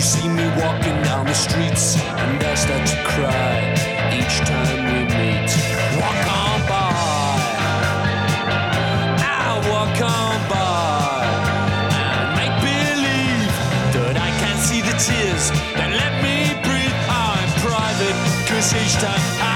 You see me walking down the streets, and I start to cry each time we meet. Walk on by, I walk on by, and make believe that I can't see the tears that let me breathe. I'm private, cause each time I.